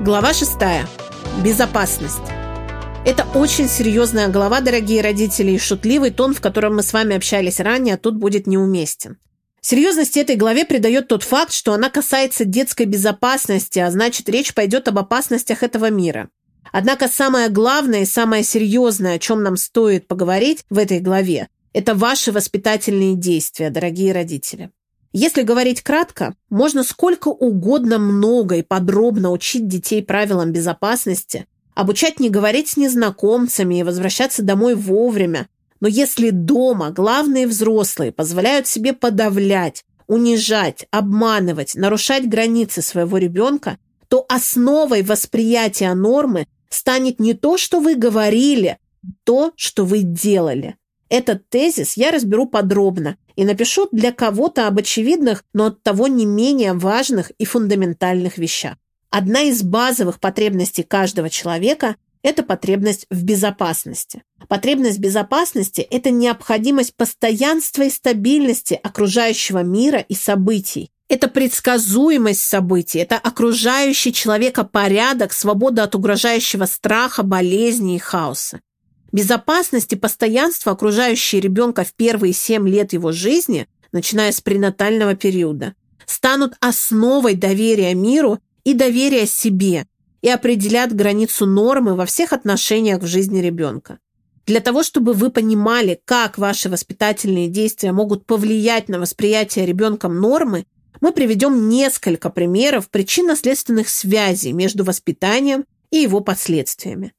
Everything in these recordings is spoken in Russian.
Глава 6. Безопасность. Это очень серьезная глава, дорогие родители, и шутливый тон, в котором мы с вами общались ранее, тут будет неуместен. Серьезности этой главе придает тот факт, что она касается детской безопасности, а значит, речь пойдет об опасностях этого мира. Однако самое главное и самое серьезное, о чем нам стоит поговорить в этой главе, это ваши воспитательные действия, дорогие родители. Если говорить кратко, можно сколько угодно много и подробно учить детей правилам безопасности, обучать не говорить с незнакомцами и возвращаться домой вовремя. Но если дома главные взрослые позволяют себе подавлять, унижать, обманывать, нарушать границы своего ребенка, то основой восприятия нормы станет не то, что вы говорили, то, что вы делали. Этот тезис я разберу подробно и напишу для кого-то об очевидных, но от того не менее важных и фундаментальных вещах. Одна из базовых потребностей каждого человека – это потребность в безопасности. Потребность безопасности – это необходимость постоянства и стабильности окружающего мира и событий. Это предсказуемость событий, это окружающий человека порядок, свобода от угрожающего страха, болезни и хаоса. Безопасность и постоянство, окружающие ребенка в первые семь лет его жизни, начиная с пренатального периода, станут основой доверия миру и доверия себе и определят границу нормы во всех отношениях в жизни ребенка. Для того, чтобы вы понимали, как ваши воспитательные действия могут повлиять на восприятие ребенком нормы, мы приведем несколько примеров причинно-следственных связей между воспитанием и его последствиями.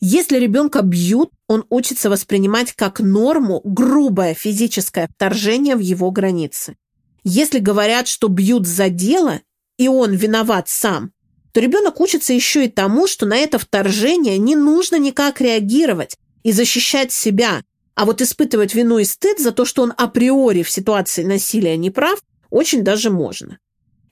Если ребенка бьют, он учится воспринимать как норму грубое физическое вторжение в его границы. Если говорят, что бьют за дело, и он виноват сам, то ребенок учится еще и тому, что на это вторжение не нужно никак реагировать и защищать себя, а вот испытывать вину и стыд за то, что он априори в ситуации насилия не прав, очень даже можно.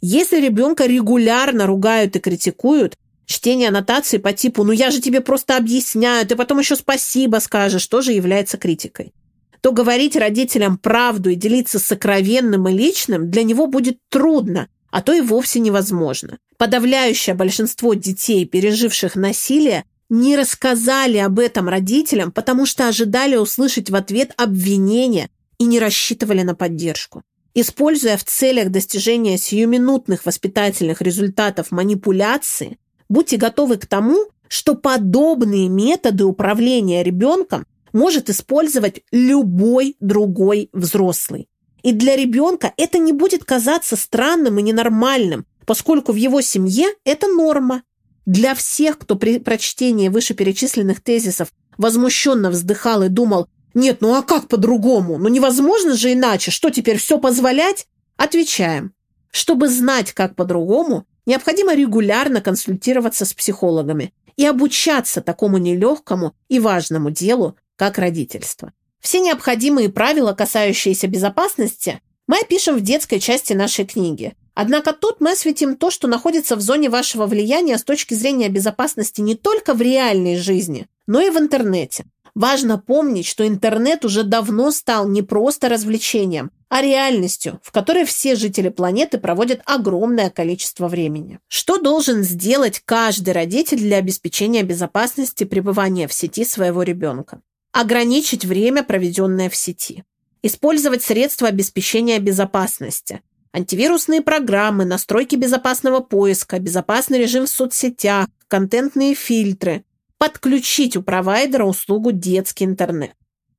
Если ребенка регулярно ругают и критикуют, Чтение аннотации по типу «ну я же тебе просто объясняю, ты потом еще спасибо скажешь» тоже является критикой. То говорить родителям правду и делиться сокровенным и личным для него будет трудно, а то и вовсе невозможно. Подавляющее большинство детей, переживших насилие, не рассказали об этом родителям, потому что ожидали услышать в ответ обвинения и не рассчитывали на поддержку. Используя в целях достижения сиюминутных воспитательных результатов манипуляции, Будьте готовы к тому, что подобные методы управления ребенком может использовать любой другой взрослый. И для ребенка это не будет казаться странным и ненормальным, поскольку в его семье это норма. Для всех, кто при прочтении вышеперечисленных тезисов возмущенно вздыхал и думал, нет, ну а как по-другому? Ну невозможно же иначе, что теперь все позволять? Отвечаем. Чтобы знать, как по-другому, необходимо регулярно консультироваться с психологами и обучаться такому нелегкому и важному делу, как родительство. Все необходимые правила, касающиеся безопасности, мы опишем в детской части нашей книги. Однако тут мы осветим то, что находится в зоне вашего влияния с точки зрения безопасности не только в реальной жизни, но и в интернете. Важно помнить, что интернет уже давно стал не просто развлечением, а реальностью, в которой все жители планеты проводят огромное количество времени. Что должен сделать каждый родитель для обеспечения безопасности пребывания в сети своего ребенка? Ограничить время, проведенное в сети. Использовать средства обеспечения безопасности. Антивирусные программы, настройки безопасного поиска, безопасный режим в соцсетях, контентные фильтры, подключить у провайдера услугу детский интернет.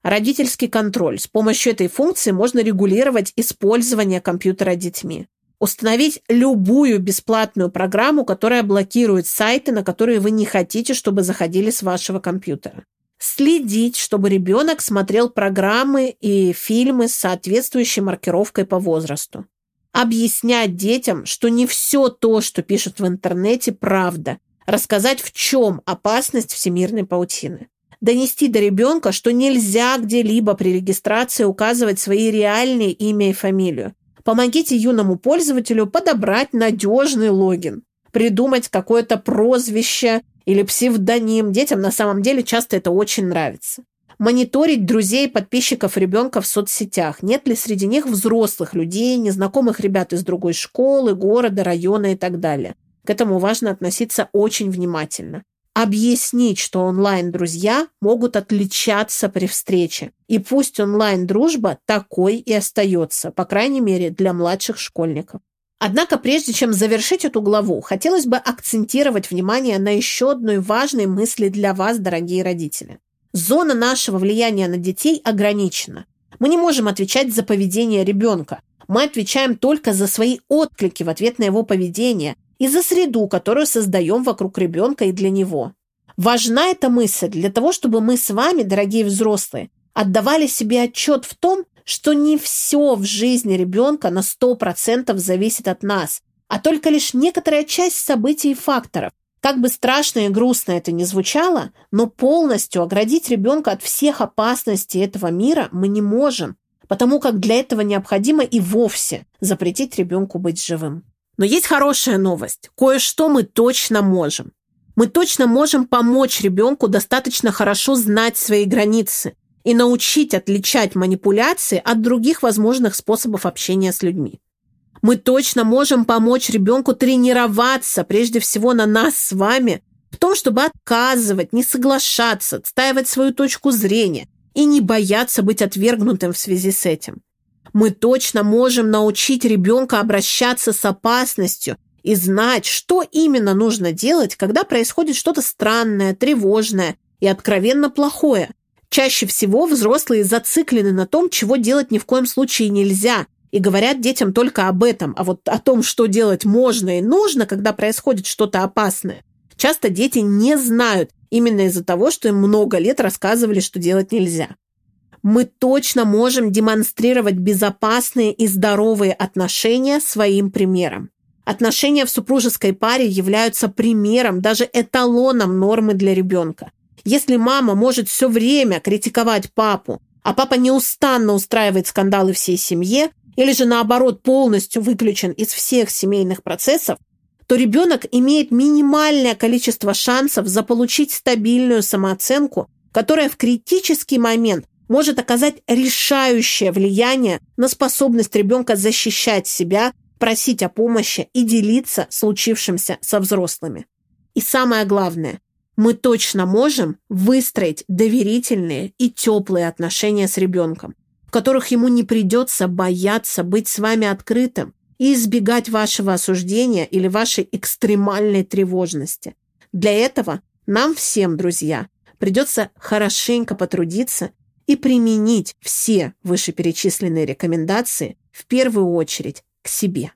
Родительский контроль. С помощью этой функции можно регулировать использование компьютера детьми. Установить любую бесплатную программу, которая блокирует сайты, на которые вы не хотите, чтобы заходили с вашего компьютера. Следить, чтобы ребенок смотрел программы и фильмы с соответствующей маркировкой по возрасту. Объяснять детям, что не все то, что пишут в интернете, правда, рассказать, в чем опасность всемирной паутины. Донести до ребенка, что нельзя где-либо при регистрации указывать свои реальные имя и фамилию. Помогите юному пользователю подобрать надежный логин, придумать какое-то прозвище или псевдоним. Детям на самом деле часто это очень нравится. Мониторить друзей подписчиков ребенка в соцсетях. Нет ли среди них взрослых людей, незнакомых ребят из другой школы, города, района и так далее к этому важно относиться очень внимательно. Объяснить, что онлайн-друзья могут отличаться при встрече. И пусть онлайн-дружба такой и остается, по крайней мере, для младших школьников. Однако, прежде чем завершить эту главу, хотелось бы акцентировать внимание на еще одной важной мысли для вас, дорогие родители. Зона нашего влияния на детей ограничена. Мы не можем отвечать за поведение ребенка. Мы отвечаем только за свои отклики в ответ на его поведение и за среду, которую создаем вокруг ребенка и для него. Важна эта мысль для того, чтобы мы с вами, дорогие взрослые, отдавали себе отчет в том, что не все в жизни ребенка на 100% зависит от нас, а только лишь некоторая часть событий и факторов. Как бы страшно и грустно это ни звучало, но полностью оградить ребенка от всех опасностей этого мира мы не можем, потому как для этого необходимо и вовсе запретить ребенку быть живым. Но есть хорошая новость. Кое-что мы точно можем. Мы точно можем помочь ребенку достаточно хорошо знать свои границы – и научить отличать манипуляции от других возможных способов общения с людьми. Мы точно можем помочь ребенку тренироваться, прежде всего на нас с вами, в том, чтобы отказывать, не соглашаться, отстаивать свою точку зрения и не бояться быть отвергнутым в связи с этим. Мы точно можем научить ребенка обращаться с опасностью и знать, что именно нужно делать, когда происходит что-то странное, тревожное и откровенно плохое, Чаще всего взрослые зациклены на том, чего делать ни в коем случае нельзя, и говорят детям только об этом, а вот о том, что делать можно и нужно, когда происходит что-то опасное. Часто дети не знают именно из-за того, что им много лет рассказывали, что делать нельзя. Мы точно можем демонстрировать безопасные и здоровые отношения своим примером. Отношения в супружеской паре являются примером, даже эталоном нормы для ребенка. Если мама может все время критиковать папу, а папа неустанно устраивает скандалы всей семье, или же наоборот полностью выключен из всех семейных процессов, то ребенок имеет минимальное количество шансов заполучить стабильную самооценку, которая в критический момент может оказать решающее влияние на способность ребенка защищать себя, просить о помощи и делиться случившимся со взрослыми. И самое главное, мы точно можем выстроить доверительные и теплые отношения с ребенком, в которых ему не придется бояться быть с вами открытым и избегать вашего осуждения или вашей экстремальной тревожности. Для этого нам всем, друзья, придется хорошенько потрудиться и применить все вышеперечисленные рекомендации в первую очередь к себе.